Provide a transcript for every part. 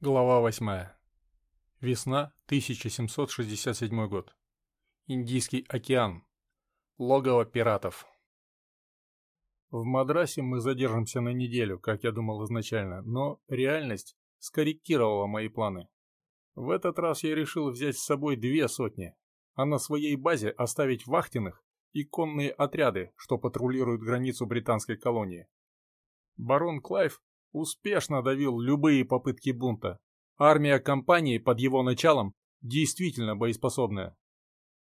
Глава 8. Весна, 1767 год. Индийский океан. Логово пиратов. В Мадрасе мы задержимся на неделю, как я думал изначально, но реальность скорректировала мои планы. В этот раз я решил взять с собой две сотни, а на своей базе оставить вахтенных и конные отряды, что патрулируют границу британской колонии. Барон Клайв успешно давил любые попытки бунта. Армия компании под его началом действительно боеспособная.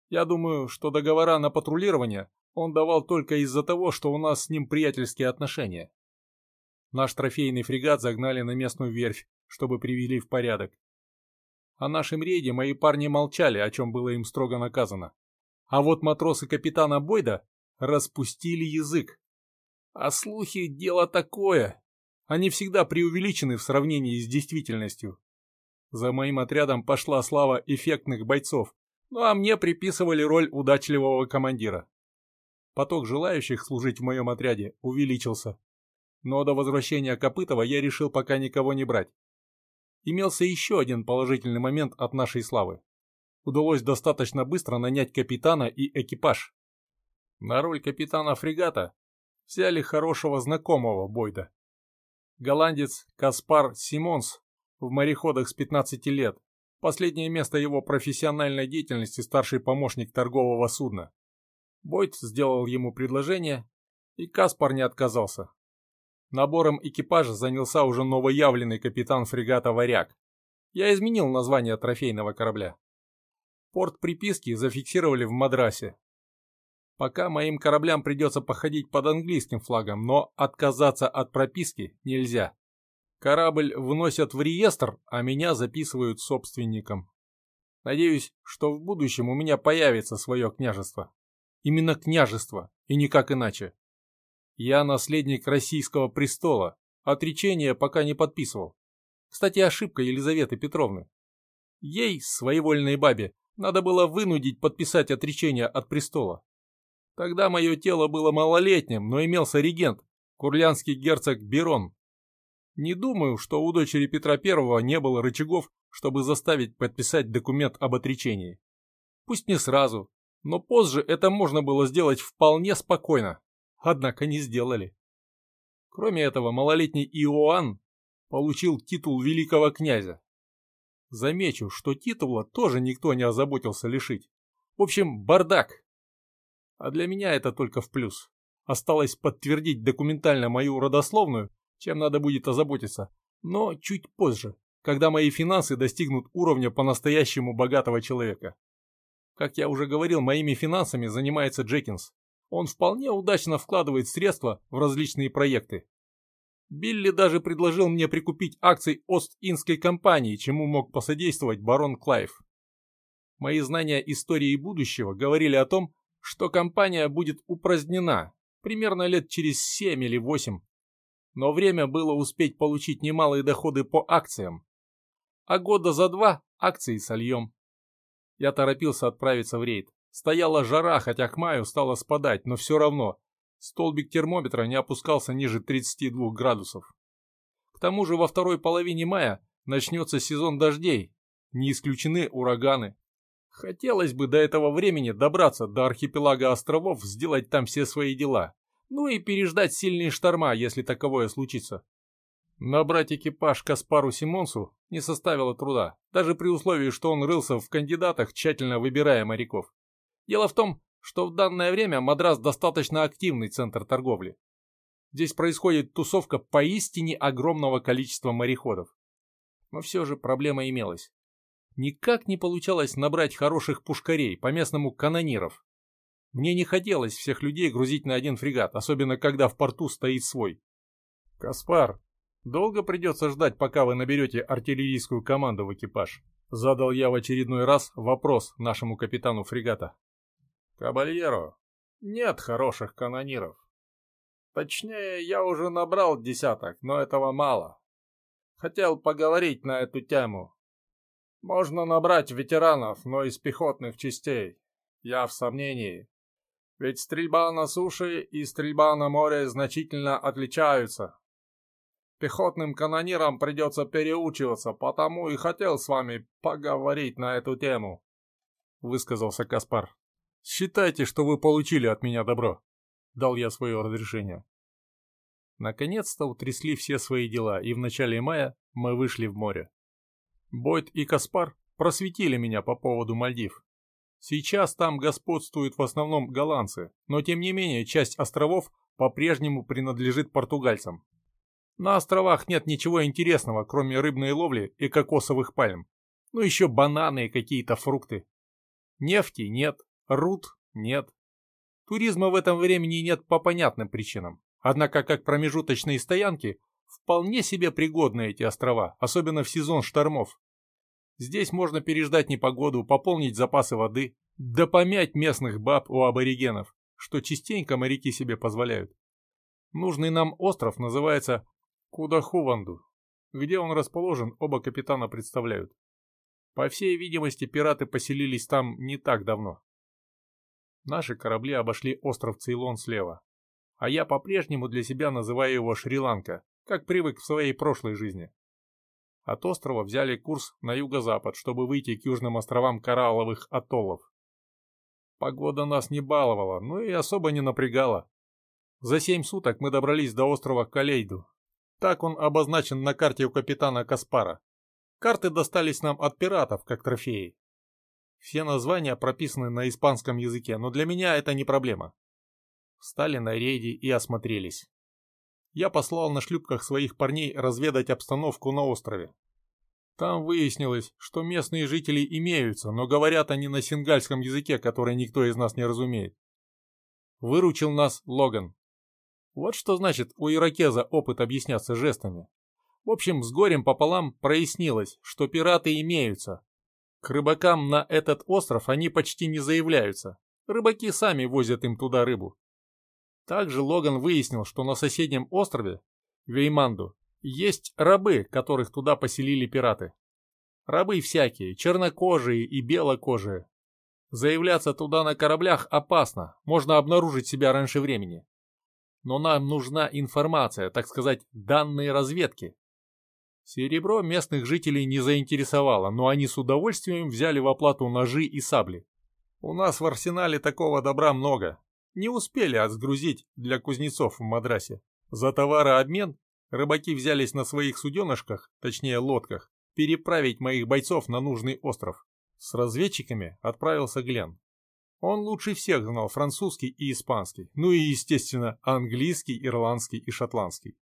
Я думаю, что договора на патрулирование он давал только из-за того, что у нас с ним приятельские отношения. Наш трофейный фрегат загнали на местную верфь, чтобы привели в порядок. О нашем рейде мои парни молчали, о чем было им строго наказано. А вот матросы капитана Бойда распустили язык. А слухи — дело такое, они всегда преувеличены в сравнении с действительностью. За моим отрядом пошла слава эффектных бойцов, ну а мне приписывали роль удачливого командира. Поток желающих служить в моем отряде увеличился. Но до возвращения Копытова я решил пока никого не брать. Имелся еще один положительный момент от нашей славы. Удалось достаточно быстро нанять капитана и экипаж. На роль капитана фрегата взяли хорошего знакомого Бойда. Голландец Каспар Симонс в мореходах с 15 лет. Последнее место его профессиональной деятельности старший помощник торгового судна. Бойт сделал ему предложение, и Каспар не отказался. Набором экипажа занялся уже новоявленный капитан фрегата «Варяг». Я изменил название трофейного корабля. Порт приписки зафиксировали в Мадрасе, Пока моим кораблям придется походить под английским флагом, но отказаться от прописки нельзя. Корабль вносят в реестр, а меня записывают собственником. Надеюсь, что в будущем у меня появится свое княжество. Именно княжество, и никак иначе. Я наследник российского престола, отречение пока не подписывал. Кстати, ошибка Елизаветы Петровны. Ей, своевольной бабе, надо было вынудить подписать отречение от престола. Тогда мое тело было малолетним, но имелся регент, курлянский герцог Берон. Не думаю, что у дочери Петра Первого не было рычагов, чтобы заставить подписать документ об отречении. Пусть не сразу, но позже это можно было сделать вполне спокойно. Однако не сделали. Кроме этого, малолетний Иоанн получил титул великого князя. Замечу, что титула тоже никто не озаботился лишить. В общем, бардак. А для меня это только в плюс. Осталось подтвердить документально мою родословную, чем надо будет озаботиться, но чуть позже, когда мои финансы достигнут уровня по-настоящему богатого человека. Как я уже говорил, моими финансами занимается Джекинс. Он вполне удачно вкладывает средства в различные проекты. Билли даже предложил мне прикупить акции Ост-Индской компании, чему мог посодействовать барон Клайв. Мои знания истории будущего говорили о том, что компания будет упразднена примерно лет через 7 или 8. Но время было успеть получить немалые доходы по акциям. А года за два акции сольем. Я торопился отправиться в рейд. Стояла жара, хотя к маю стало спадать, но все равно столбик термометра не опускался ниже 32 градусов. К тому же во второй половине мая начнется сезон дождей, не исключены ураганы. Хотелось бы до этого времени добраться до архипелага островов, сделать там все свои дела. Ну и переждать сильные шторма, если таковое случится. Набрать экипаж Каспару Симонсу не составило труда, даже при условии, что он рылся в кандидатах, тщательно выбирая моряков. Дело в том, что в данное время Мадрас достаточно активный центр торговли. Здесь происходит тусовка поистине огромного количества мореходов. Но все же проблема имелась. Никак не получалось набрать хороших пушкарей, по-местному канониров. Мне не хотелось всех людей грузить на один фрегат, особенно когда в порту стоит свой. «Каспар, долго придется ждать, пока вы наберете артиллерийскую команду в экипаж?» Задал я в очередной раз вопрос нашему капитану фрегата. «Кабальеро, нет хороших канониров. Точнее, я уже набрал десяток, но этого мало. Хотел поговорить на эту тему, можно набрать ветеранов, но из пехотных частей. Я в сомнении. Ведь стрельба на суше и стрельба на море значительно отличаются. Пехотным канонирам придется переучиваться, потому и хотел с вами поговорить на эту тему», — высказался Каспар. «Считайте, что вы получили от меня добро», — дал я свое разрешение. Наконец-то утрясли все свои дела, и в начале мая мы вышли в море. Бойд и Каспар просветили меня по поводу Мальдив. Сейчас там господствуют в основном голландцы, но тем не менее часть островов по-прежнему принадлежит португальцам. На островах нет ничего интересного, кроме рыбной ловли и кокосовых пальм. Ну еще бананы и какие-то фрукты. Нефти нет, руд нет. Туризма в этом времени нет по понятным причинам. Однако как промежуточные стоянки вполне себе пригодны эти острова, особенно в сезон штормов. Здесь можно переждать непогоду, пополнить запасы воды, да помять местных баб у аборигенов, что частенько моряки себе позволяют. Нужный нам остров называется Кудахуванду. Где он расположен, оба капитана представляют. По всей видимости, пираты поселились там не так давно. Наши корабли обошли остров Цейлон слева, а я по-прежнему для себя называю его Шри-Ланка, как привык в своей прошлой жизни. От острова взяли курс на юго-запад, чтобы выйти к южным островам коралловых атоллов. Погода нас не баловала, но и особо не напрягала. За семь суток мы добрались до острова Калейду, так он обозначен на карте у капитана Каспара. Карты достались нам от пиратов, как трофеи. Все названия прописаны на испанском языке, но для меня это не проблема. Встали на рейде и осмотрелись. Я послал на шлюпках своих парней разведать обстановку на острове. Там выяснилось, что местные жители имеются, но говорят они на сингальском языке, который никто из нас не разумеет. Выручил нас Логан. Вот что значит у иракеза опыт объясняться жестами. В общем, с горем пополам прояснилось, что пираты имеются. К рыбакам на этот остров они почти не заявляются. Рыбаки сами возят им туда рыбу. Также Логан выяснил, что на соседнем острове, Вейманду, есть рабы, которых туда поселили пираты. Рабы всякие, чернокожие и белокожие. Заявляться туда на кораблях опасно, можно обнаружить себя раньше времени но нам нужна информация, так сказать, данные разведки. Серебро местных жителей не заинтересовало, но они с удовольствием взяли в оплату ножи и сабли. У нас в арсенале такого добра много. Не успели отгрузить для кузнецов в Мадрасе. За товарообмен рыбаки взялись на своих суденышках, точнее лодках, переправить моих бойцов на нужный остров. С разведчиками отправился Глен. Он лучше всех знал французский и испанский, ну и, естественно, английский, ирландский и шотландский.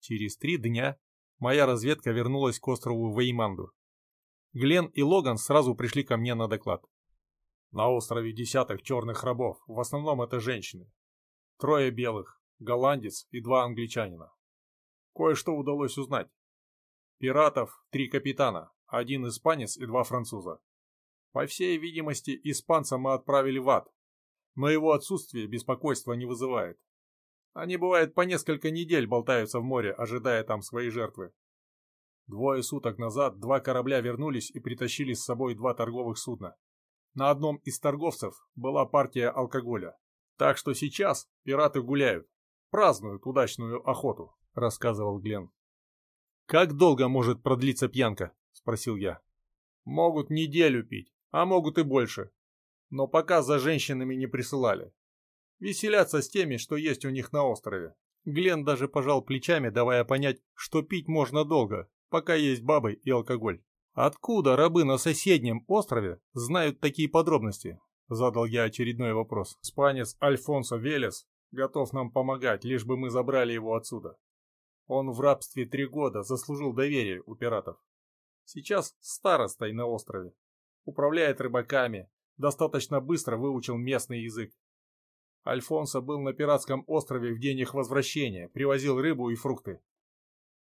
Через три дня моя разведка вернулась к острову Вейманду. Глен и Логан сразу пришли ко мне на доклад. На острове десяток черных рабов, в основном это женщины. Трое белых, голландец и два англичанина. Кое-что удалось узнать. Пиратов три капитана, один испанец и два француза. По всей видимости, испанца мы отправили в ад, но его отсутствие беспокойства не вызывает. Они, бывает, по несколько недель болтаются в море, ожидая там своей жертвы. Двое суток назад два корабля вернулись и притащили с собой два торговых судна. На одном из торговцев была партия алкоголя. Так что сейчас пираты гуляют, празднуют удачную охоту, рассказывал Глен. «Как долго может продлиться пьянка?» – спросил я. «Могут неделю пить, а могут и больше. Но пока за женщинами не присылали. Веселятся с теми, что есть у них на острове. Глен даже пожал плечами, давая понять, что пить можно долго, пока есть бабы и алкоголь. «Откуда рабы на соседнем острове знают такие подробности?» Задал я очередной вопрос. Спанец Альфонсо Велес готов нам помогать, лишь бы мы забрали его отсюда. Он в рабстве три года заслужил доверие у пиратов. Сейчас старостой на острове управляет рыбаками, достаточно быстро выучил местный язык. Альфонсо был на пиратском острове в день их возвращения, привозил рыбу и фрукты.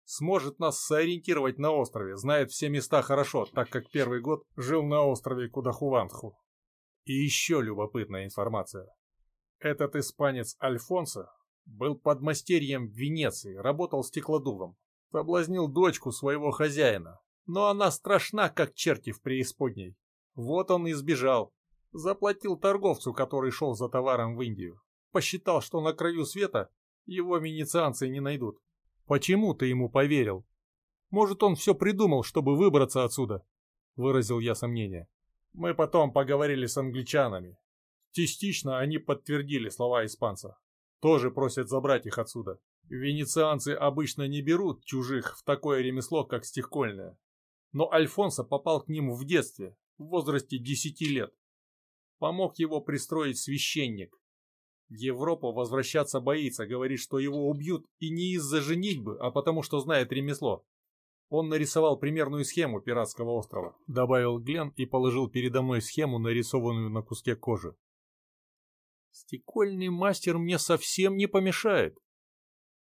Сможет нас сориентировать на острове, знает все места хорошо, так как первый год жил на острове Кудахувантху. И еще любопытная информация. Этот испанец Альфонсо был подмастерьем в Венеции, работал стеклодувом. Соблазнил дочку своего хозяина, но она страшна, как черти в преисподней. Вот он и сбежал. Заплатил торговцу, который шел за товаром в Индию. Посчитал, что на краю света его венецианцы не найдут. Почему ты ему поверил? Может, он все придумал, чтобы выбраться отсюда? Выразил я сомнение. Мы потом поговорили с англичанами. Частично они подтвердили слова испанца. Тоже просят забрать их отсюда. Венецианцы обычно не берут чужих в такое ремесло, как стихкольное. Но Альфонсо попал к ним в детстве, в возрасте десяти лет. Помог его пристроить священник. В Европу возвращаться боится, говорит, что его убьют и не из-за женитьбы, а потому что знает ремесло. Он нарисовал примерную схему пиратского острова, добавил Глен и положил передо мной схему, нарисованную на куске кожи. Стекольный мастер мне совсем не помешает.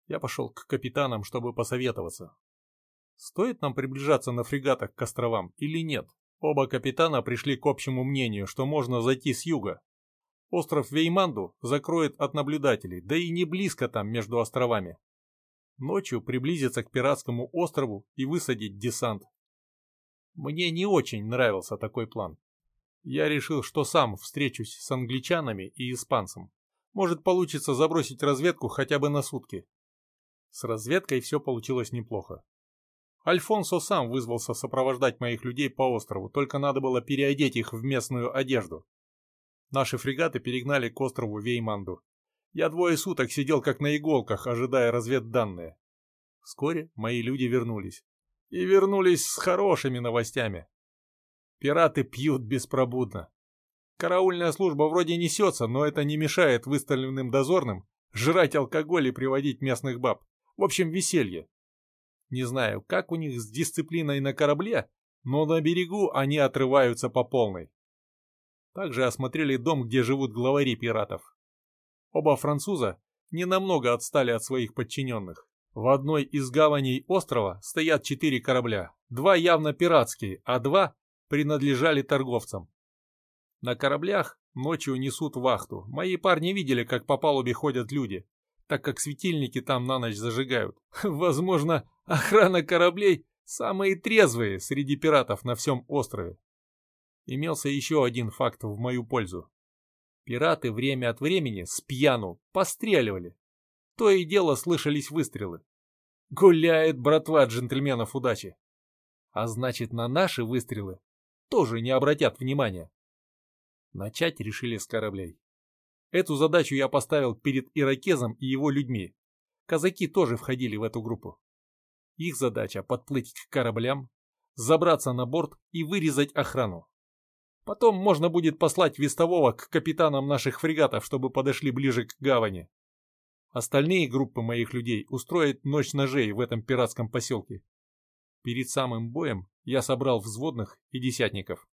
Я пошел к капитанам, чтобы посоветоваться. Стоит нам приближаться на фрегатах к островам или нет? Оба капитана пришли к общему мнению, что можно зайти с юга. Остров Вейманду закроет от наблюдателей, да и не близко там между островами. Ночью приблизиться к пиратскому острову и высадить десант. Мне не очень нравился такой план. Я решил, что сам встречусь с англичанами и испанцем. Может получится забросить разведку хотя бы на сутки. С разведкой все получилось неплохо. Альфонсо сам вызвался сопровождать моих людей по острову, только надо было переодеть их в местную одежду. Наши фрегаты перегнали к острову Вейманду. Я двое суток сидел как на иголках, ожидая разведданные. Вскоре мои люди вернулись. И вернулись с хорошими новостями. Пираты пьют беспробудно. Караульная служба вроде несется, но это не мешает выставленным дозорным жрать алкоголь и приводить местных баб. В общем, веселье. Не знаю, как у них с дисциплиной на корабле, но на берегу они отрываются по полной. Также осмотрели дом, где живут главари пиратов. Оба француза не намного отстали от своих подчиненных. В одной из гаваней острова стоят четыре корабля. Два явно пиратские, а два принадлежали торговцам. На кораблях ночью несут вахту. Мои парни видели, как по палубе ходят люди так как светильники там на ночь зажигают. Возможно, охрана кораблей самые трезвые среди пиратов на всем острове. Имелся еще один факт в мою пользу. Пираты время от времени с пьяну постреливали. То и дело слышались выстрелы. Гуляет братва джентльменов удачи. А значит, на наши выстрелы тоже не обратят внимания. Начать решили с кораблей. Эту задачу я поставил перед Иракезом и его людьми. Казаки тоже входили в эту группу. Их задача подплыть к кораблям, забраться на борт и вырезать охрану. Потом можно будет послать вестового к капитанам наших фрегатов, чтобы подошли ближе к гавани. Остальные группы моих людей устроят ночь ножей в этом пиратском поселке. Перед самым боем я собрал взводных и десятников.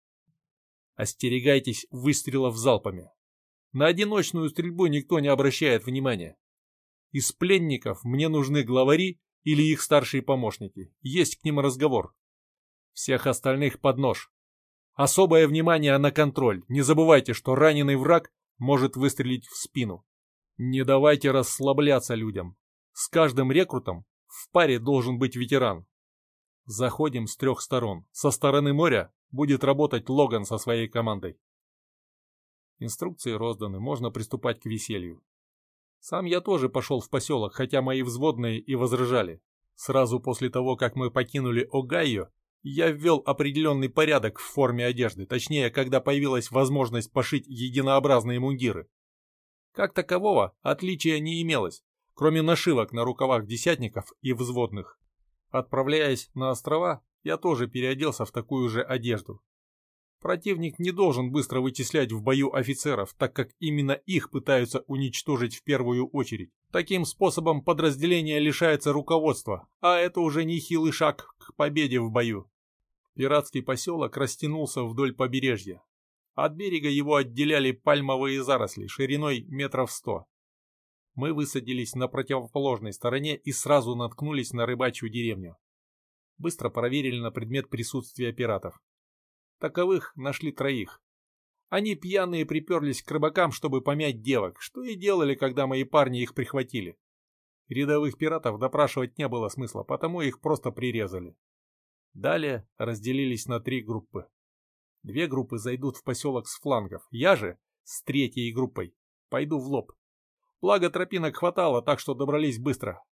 Остерегайтесь выстрелов залпами. На одиночную стрельбу никто не обращает внимания. Из пленников мне нужны главари или их старшие помощники. Есть к ним разговор. Всех остальных под нож. Особое внимание на контроль. Не забывайте, что раненый враг может выстрелить в спину. Не давайте расслабляться людям. С каждым рекрутом в паре должен быть ветеран. Заходим с трех сторон. Со стороны моря будет работать Логан со своей командой. Инструкции розданы, можно приступать к веселью. Сам я тоже пошел в поселок, хотя мои взводные и возражали. Сразу после того, как мы покинули Огайо, я ввел определенный порядок в форме одежды, точнее, когда появилась возможность пошить единообразные мундиры. Как такового отличия не имелось, кроме нашивок на рукавах десятников и взводных. Отправляясь на острова, я тоже переоделся в такую же одежду, Противник не должен быстро вычислять в бою офицеров, так как именно их пытаются уничтожить в первую очередь. Таким способом подразделение лишается руководства, а это уже нехилый шаг к победе в бою. Пиратский поселок растянулся вдоль побережья. От берега его отделяли пальмовые заросли шириной метров сто. Мы высадились на противоположной стороне и сразу наткнулись на рыбачью деревню. Быстро проверили на предмет присутствия пиратов. Таковых нашли троих. Они пьяные приперлись к рыбакам, чтобы помять девок, что и делали, когда мои парни их прихватили. Рядовых пиратов допрашивать не было смысла, потому их просто прирезали. Далее разделились на три группы. Две группы зайдут в поселок с флангов, я же с третьей группой пойду в лоб. Благо тропинок хватало, так что добрались быстро.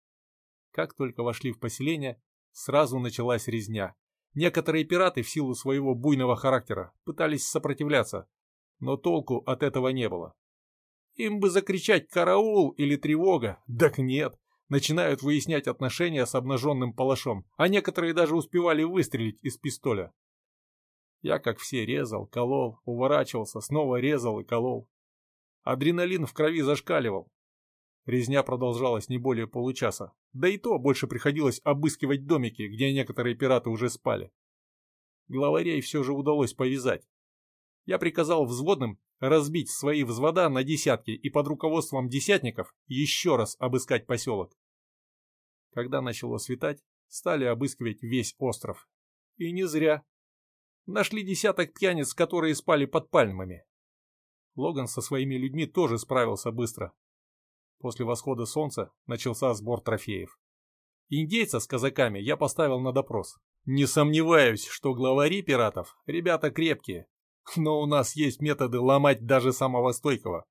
Как только вошли в поселение, сразу началась резня. Некоторые пираты в силу своего буйного характера пытались сопротивляться, но толку от этого не было. Им бы закричать «караул» или «тревога», так нет. Начинают выяснять отношения с обнаженным палашом, а некоторые даже успевали выстрелить из пистоля. Я, как все, резал, колол, уворачивался, снова резал и колол. Адреналин в крови зашкаливал. Резня продолжалась не более получаса, да и то больше приходилось обыскивать домики, где некоторые пираты уже спали. Главарей все же удалось повязать. Я приказал взводным разбить свои взвода на десятки и под руководством десятников еще раз обыскать поселок. Когда начало светать, стали обыскивать весь остров. И не зря. Нашли десяток пьяниц, которые спали под пальмами. Логан со своими людьми тоже справился быстро. После восхода солнца начался сбор трофеев. Индейца с казаками я поставил на допрос. Не сомневаюсь, что главари пиратов – ребята крепкие, но у нас есть методы ломать даже самого стойкого.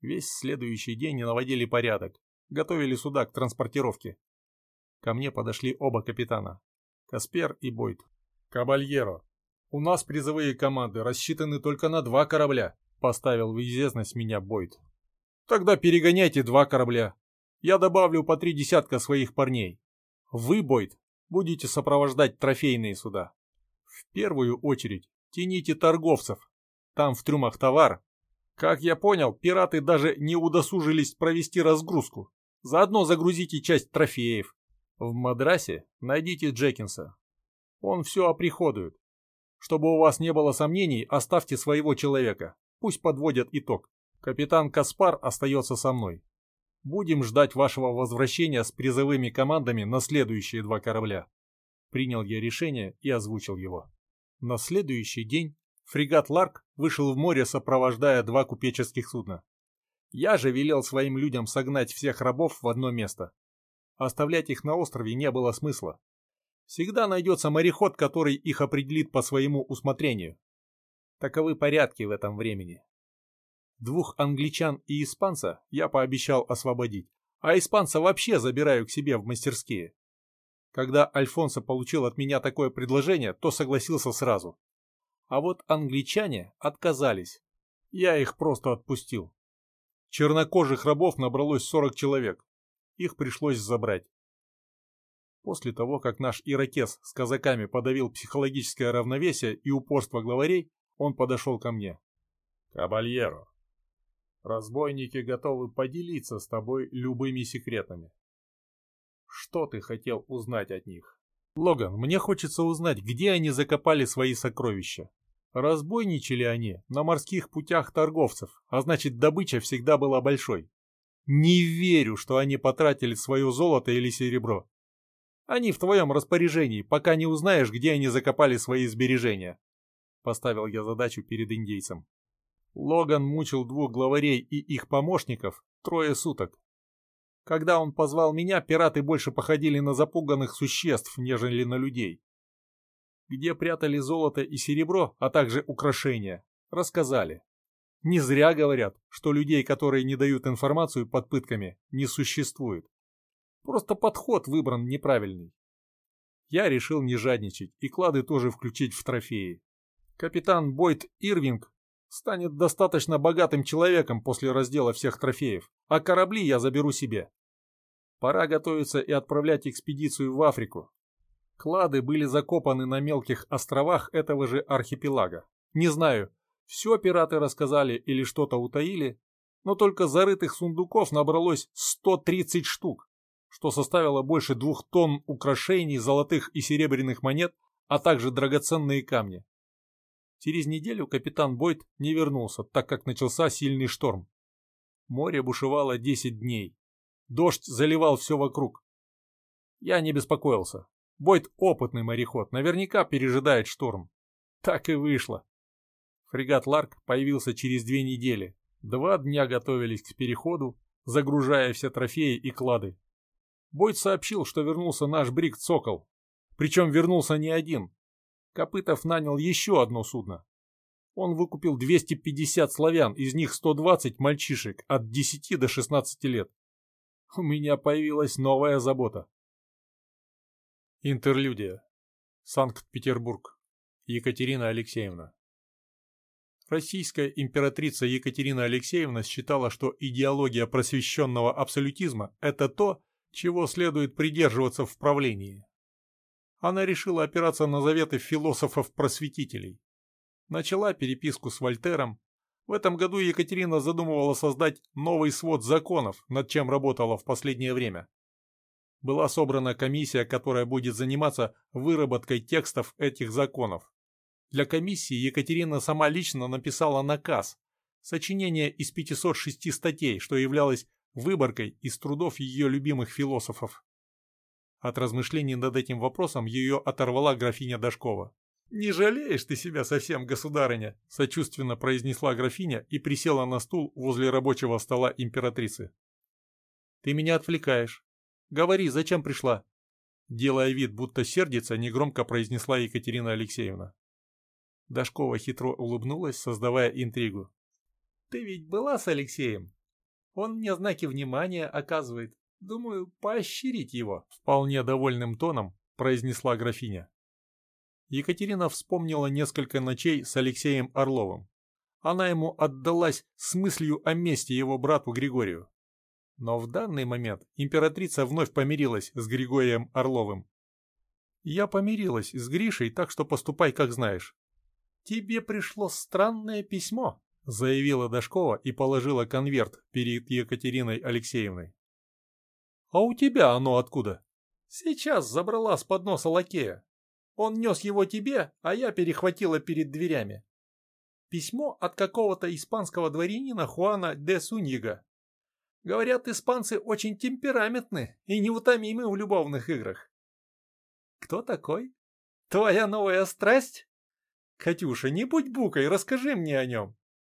Весь следующий день наводили порядок, готовили суда к транспортировке. Ко мне подошли оба капитана – Каспер и Бойт. «Кабальеро, «У нас призовые команды рассчитаны только на два корабля», — поставил в известность меня Бойд. «Тогда перегоняйте два корабля. Я добавлю по три десятка своих парней. Вы, Бойд, будете сопровождать трофейные суда. В первую очередь тяните торговцев. Там в трюмах товар. Как я понял, пираты даже не удосужились провести разгрузку. Заодно загрузите часть трофеев. В Мадрасе найдите Джекинса. Он все оприходует. Чтобы у вас не было сомнений, оставьте своего человека. Пусть подводят итог. Капитан Каспар остается со мной. Будем ждать вашего возвращения с призовыми командами на следующие два корабля. Принял я решение и озвучил его. На следующий день фрегат Ларк вышел в море, сопровождая два купеческих судна. Я же велел своим людям согнать всех рабов в одно место. Оставлять их на острове не было смысла. Всегда найдется мореход, который их определит по своему усмотрению. Таковы порядки в этом времени. Двух англичан и испанца я пообещал освободить, а испанца вообще забираю к себе в мастерские. Когда Альфонсо получил от меня такое предложение, то согласился сразу. А вот англичане отказались. Я их просто отпустил. Чернокожих рабов набралось 40 человек. Их пришлось забрать. После того, как наш ирокез с казаками подавил психологическое равновесие и упорство главарей, он подошел ко мне. «Кабальеро, разбойники готовы поделиться с тобой любыми секретами. Что ты хотел узнать от них?» «Логан, мне хочется узнать, где они закопали свои сокровища. Разбойничали они на морских путях торговцев, а значит добыча всегда была большой. Не верю, что они потратили свое золото или серебро. Они в твоем распоряжении, пока не узнаешь, где они закопали свои сбережения. Поставил я задачу перед индейцем. Логан мучил двух главарей и их помощников трое суток. Когда он позвал меня, пираты больше походили на запуганных существ, нежели на людей. Где прятали золото и серебро, а также украшения, рассказали. Не зря говорят, что людей, которые не дают информацию под пытками, не существует. Просто подход выбран неправильный. Я решил не жадничать и клады тоже включить в трофеи. Капитан Бойд Ирвинг станет достаточно богатым человеком после раздела всех трофеев, а корабли я заберу себе. Пора готовиться и отправлять экспедицию в Африку. Клады были закопаны на мелких островах этого же архипелага. Не знаю, все пираты рассказали или что-то утаили, но только зарытых сундуков набралось 130 штук что составило больше двух тонн украшений, золотых и серебряных монет, а также драгоценные камни. Через неделю капитан Бойд не вернулся, так как начался сильный шторм. Море бушевало 10 дней. Дождь заливал все вокруг. Я не беспокоился. Бойд опытный мореход, наверняка пережидает шторм. Так и вышло. Фрегат Ларк появился через две недели. Два дня готовились к переходу, загружая все трофеи и клады. Бойд сообщил, что вернулся наш брик «Цокол». Причем вернулся не один. Копытов нанял еще одно судно. Он выкупил 250 славян, из них 120 мальчишек от 10 до 16 лет. У меня появилась новая забота. Интерлюдия. Санкт-Петербург. Екатерина Алексеевна. Российская императрица Екатерина Алексеевна считала, что идеология просвещенного абсолютизма – это то, чего следует придерживаться в правлении. Она решила опираться на заветы философов-просветителей. Начала переписку с Вольтером. В этом году Екатерина задумывала создать новый свод законов, над чем работала в последнее время. Была собрана комиссия, которая будет заниматься выработкой текстов этих законов. Для комиссии Екатерина сама лично написала наказ, сочинение из 506 статей, что являлось выборкой из трудов ее любимых философов. От размышлений над этим вопросом ее оторвала графиня Дашкова. «Не жалеешь ты себя совсем, государыня?» – сочувственно произнесла графиня и присела на стул возле рабочего стола императрицы. «Ты меня отвлекаешь. Говори, зачем пришла?» Делая вид, будто сердится, негромко произнесла Екатерина Алексеевна. Дашкова хитро улыбнулась, создавая интригу. «Ты ведь была с Алексеем? Он мне знаки внимания оказывает. Думаю, поощрить его», — вполне довольным тоном произнесла графиня. Екатерина вспомнила несколько ночей с Алексеем Орловым. Она ему отдалась с мыслью о мести его брату Григорию. Но в данный момент императрица вновь помирилась с Григорием Орловым. «Я помирилась с Гришей, так что поступай, как знаешь». «Тебе пришло странное письмо», — заявила Дашкова и положила конверт перед Екатериной Алексеевной. «А у тебя оно откуда?» «Сейчас забрала с подноса лакея. Он нес его тебе, а я перехватила перед дверями. Письмо от какого-то испанского дворянина Хуана де Суньига. Говорят, испанцы очень темпераментны и неутомимы в любовных играх. Кто такой? Твоя новая страсть? Катюша, не будь букой, расскажи мне о нем.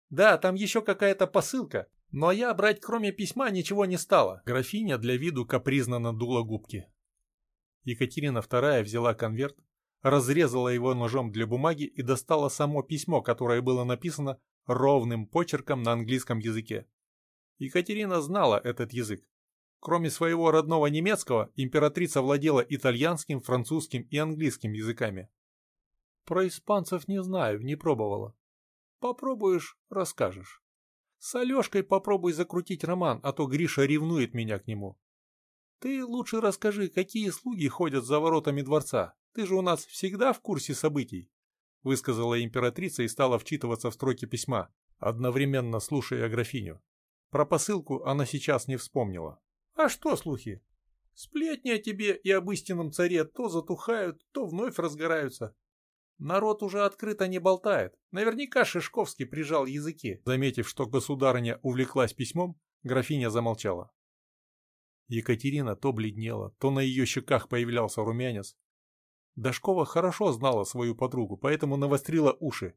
Да, там еще какая-то посылка, но я брать кроме письма ничего не стала. Графиня для виду капризно надула губки. Екатерина II взяла конверт, разрезала его ножом для бумаги и достала само письмо, которое было написано ровным почерком на английском языке. Екатерина знала этот язык. Кроме своего родного немецкого, императрица владела итальянским, французским и английским языками. Про испанцев не знаю, не пробовала. Попробуешь – расскажешь. С Алешкой попробуй закрутить роман, а то Гриша ревнует меня к нему. Ты лучше расскажи, какие слуги ходят за воротами дворца. Ты же у нас всегда в курсе событий. Высказала императрица и стала вчитываться в строки письма, одновременно слушая графиню. Про посылку она сейчас не вспомнила. А что слухи? Сплетни о тебе и об истинном царе то затухают, то вновь разгораются. Народ уже открыто не болтает. Наверняка Шишковский прижал языки. Заметив, что государыня увлеклась письмом, графиня замолчала. Екатерина то бледнела, то на ее щеках появлялся румянец. Дашкова хорошо знала свою подругу, поэтому навострила уши.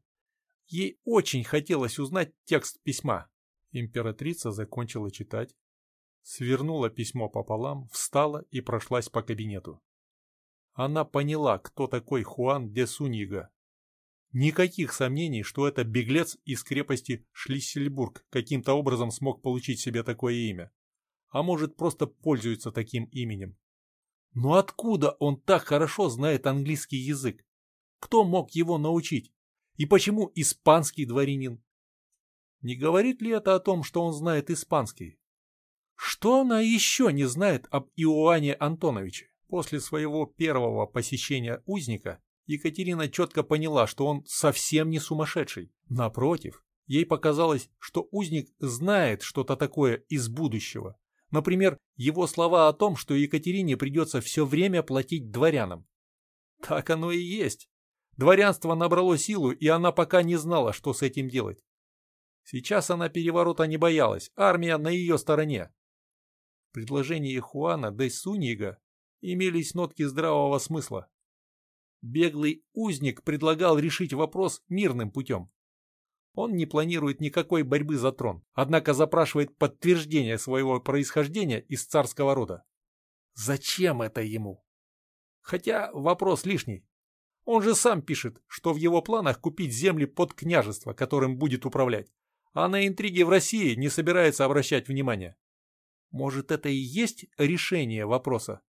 Ей очень хотелось узнать текст письма. Императрица закончила читать, свернула письмо пополам, встала и прошлась по кабинету. Она поняла, кто такой Хуан де Суньига. Никаких сомнений, что это беглец из крепости Шлиссельбург каким-то образом смог получить себе такое имя. А может, просто пользуется таким именем. Но откуда он так хорошо знает английский язык? Кто мог его научить? И почему испанский дворянин? Не говорит ли это о том, что он знает испанский? Что она еще не знает об Иоанне Антоновиче? После своего первого посещения узника Екатерина четко поняла, что он совсем не сумасшедший. Напротив, ей показалось, что узник знает что-то такое из будущего. Например, его слова о том, что Екатерине придется все время платить дворянам. Так оно и есть. Дворянство набрало силу, и она пока не знала, что с этим делать. Сейчас она переворота не боялась, армия на ее стороне. В предложении Хуана де Суньига имелись нотки здравого смысла. Беглый узник предлагал решить вопрос мирным путем. Он не планирует никакой борьбы за трон, однако запрашивает подтверждение своего происхождения из царского рода. Зачем это ему? Хотя вопрос лишний. Он же сам пишет, что в его планах купить земли под княжество, которым будет управлять а на интриги в России не собирается обращать внимания. Может, это и есть решение вопроса?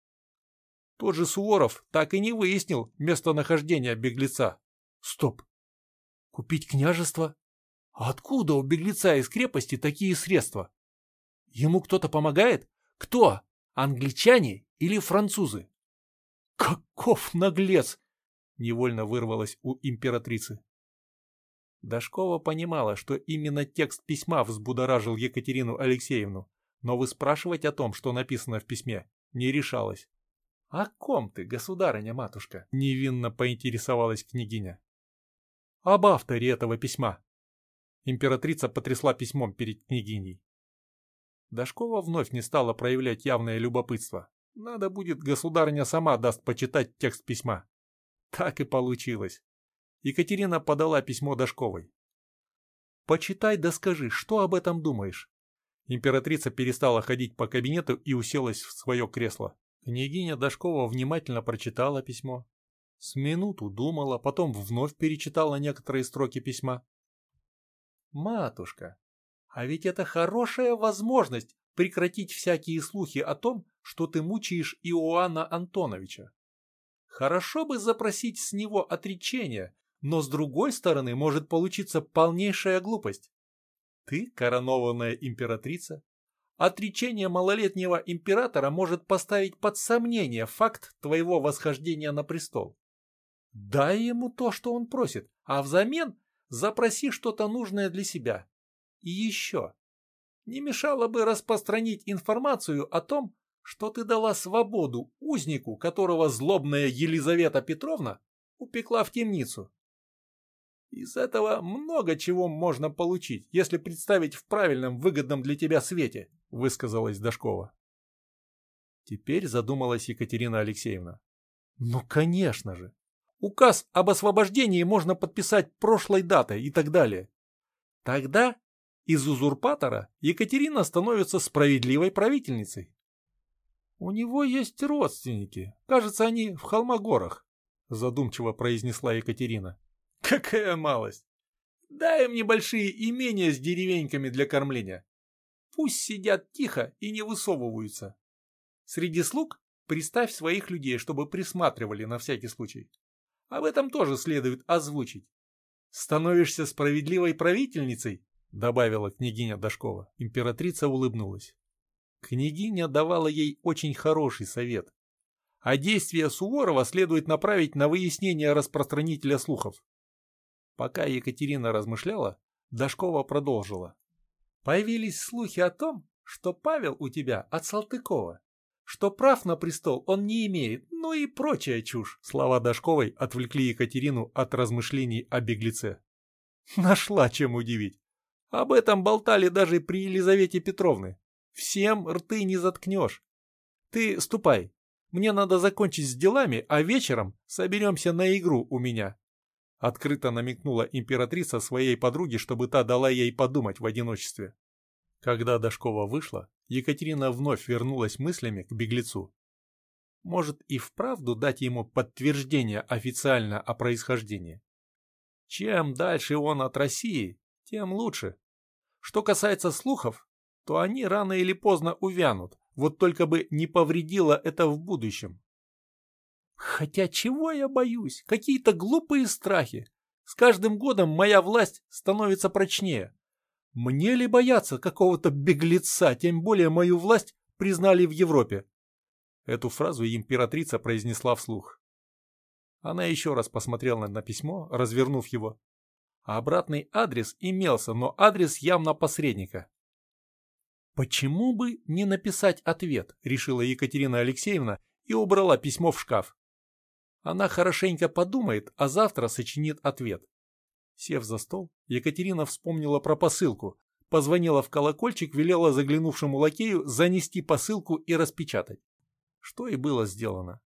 Тот же Суворов так и не выяснил местонахождение беглеца. Стоп. Купить княжество? А откуда у беглеца из крепости такие средства? Ему кто-то помогает? Кто? Англичане или французы? Каков наглец! Невольно вырвалось у императрицы. Дашкова понимала, что именно текст письма взбудоражил Екатерину Алексеевну, но выспрашивать о том, что написано в письме, не решалась. — О ком ты, государыня-матушка? — невинно поинтересовалась княгиня. — Об авторе этого письма. Императрица потрясла письмом перед княгиней. Дашкова вновь не стала проявлять явное любопытство. Надо будет, государыня сама даст почитать текст письма. Так и получилось. Екатерина подала письмо Дашковой. «Почитай да скажи, что об этом думаешь?» Императрица перестала ходить по кабинету и уселась в свое кресло. Княгиня Дашкова внимательно прочитала письмо. С минуту думала, потом вновь перечитала некоторые строки письма. «Матушка, а ведь это хорошая возможность прекратить всякие слухи о том, что ты мучаешь Иоанна Антоновича. Хорошо бы запросить с него отречение, но с другой стороны может получиться полнейшая глупость. Ты коронованная императрица. Отречение малолетнего императора может поставить под сомнение факт твоего восхождения на престол. Дай ему то, что он просит, а взамен запроси что-то нужное для себя. И еще. Не мешало бы распространить информацию о том, что ты дала свободу узнику, которого злобная Елизавета Петровна упекла в темницу. Из этого много чего можно получить, если представить в правильном, выгодном для тебя свете, высказалась Дашкова. Теперь задумалась Екатерина Алексеевна. Ну, конечно же. Указ об освобождении можно подписать прошлой датой и так далее. Тогда из узурпатора Екатерина становится справедливой правительницей. У него есть родственники. Кажется, они в Холмогорах, задумчиво произнесла Екатерина. Какая малость! Дай им небольшие имения с деревеньками для кормления. Пусть сидят тихо и не высовываются. Среди слуг приставь своих людей, чтобы присматривали на всякий случай. Об этом тоже следует озвучить. Становишься справедливой правительницей, добавила княгиня Дашкова. Императрица улыбнулась. Княгиня давала ей очень хороший совет. А действия Суворова следует направить на выяснение распространителя слухов. Пока Екатерина размышляла, Дашкова продолжила. Появились слухи о том, что Павел у тебя от Салтыкова, что прав на престол он не имеет, ну и прочая чушь. Слова Дашковой отвлекли Екатерину от размышлений о беглеце. Нашла чем удивить. Об этом болтали даже при Елизавете Петровне. Всем рты не заткнешь. Ты ступай. Мне надо закончить с делами, а вечером соберемся на игру у меня. Открыто намекнула императрица своей подруге, чтобы та дала ей подумать в одиночестве. Когда Дашкова вышла, Екатерина вновь вернулась мыслями к беглецу. Может и вправду дать ему подтверждение официально о происхождении. Чем дальше он от России, тем лучше. Что касается слухов, то они рано или поздно увянут, вот только бы не повредило это в будущем. Хотя чего я боюсь? Какие-то глупые страхи. С каждым годом моя власть становится прочнее. Мне ли бояться какого-то беглеца, тем более мою власть признали в Европе? Эту фразу императрица произнесла вслух. Она еще раз посмотрела на письмо, развернув его. А обратный адрес имелся, но адрес явно посредника. «Почему бы не написать ответ?» – решила Екатерина Алексеевна и убрала письмо в шкаф. Она хорошенько подумает, а завтра сочинит ответ. Сев за стол, Екатерина вспомнила про посылку, позвонила в колокольчик, велела заглянувшему лакею занести посылку и распечатать. Что и было сделано.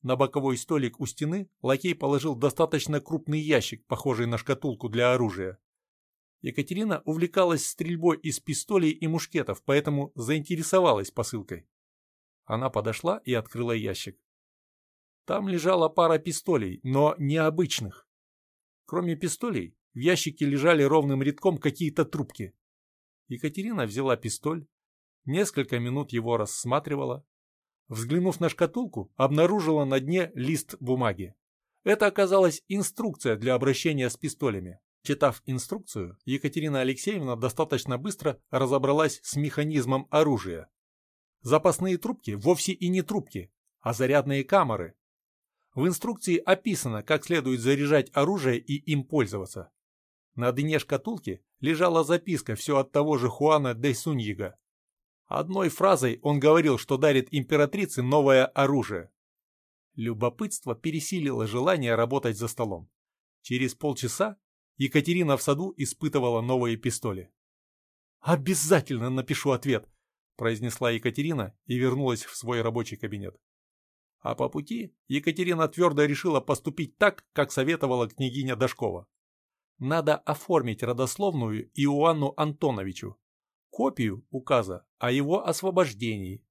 На боковой столик у стены лакей положил достаточно крупный ящик, похожий на шкатулку для оружия. Екатерина увлекалась стрельбой из пистолей и мушкетов, поэтому заинтересовалась посылкой. Она подошла и открыла ящик. Там лежала пара пистолей, но необычных. Кроме пистолей, в ящике лежали ровным рядком какие-то трубки. Екатерина взяла пистоль, несколько минут его рассматривала, Взглянув на шкатулку, обнаружила на дне лист бумаги. Это оказалась инструкция для обращения с пистолями. Читав инструкцию, Екатерина Алексеевна достаточно быстро разобралась с механизмом оружия. Запасные трубки вовсе и не трубки, а зарядные камеры. В инструкции описано, как следует заряжать оружие и им пользоваться. На дне шкатулки лежала записка все от того же Хуана де Суньига. Одной фразой он говорил, что дарит императрице новое оружие. Любопытство пересилило желание работать за столом. Через полчаса Екатерина в саду испытывала новые пистоли. «Обязательно напишу ответ», – произнесла Екатерина и вернулась в свой рабочий кабинет. А по пути Екатерина твердо решила поступить так, как советовала княгиня Дашкова. Надо оформить родословную Иоанну Антоновичу, копию указа о его освобождении.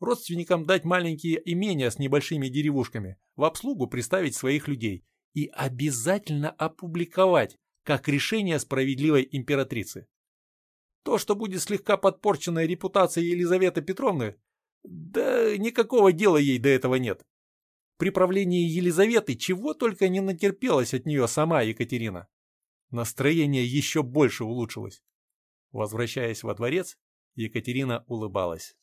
Родственникам дать маленькие имения с небольшими деревушками, в обслугу приставить своих людей и обязательно опубликовать как решение справедливой императрицы. То, что будет слегка подпорченная репутация Елизаветы Петровны, да никакого дела ей до этого нет. При правлении Елизаветы чего только не натерпелась от нее сама Екатерина. Настроение еще больше улучшилось. Возвращаясь во дворец, Екатерина улыбалась.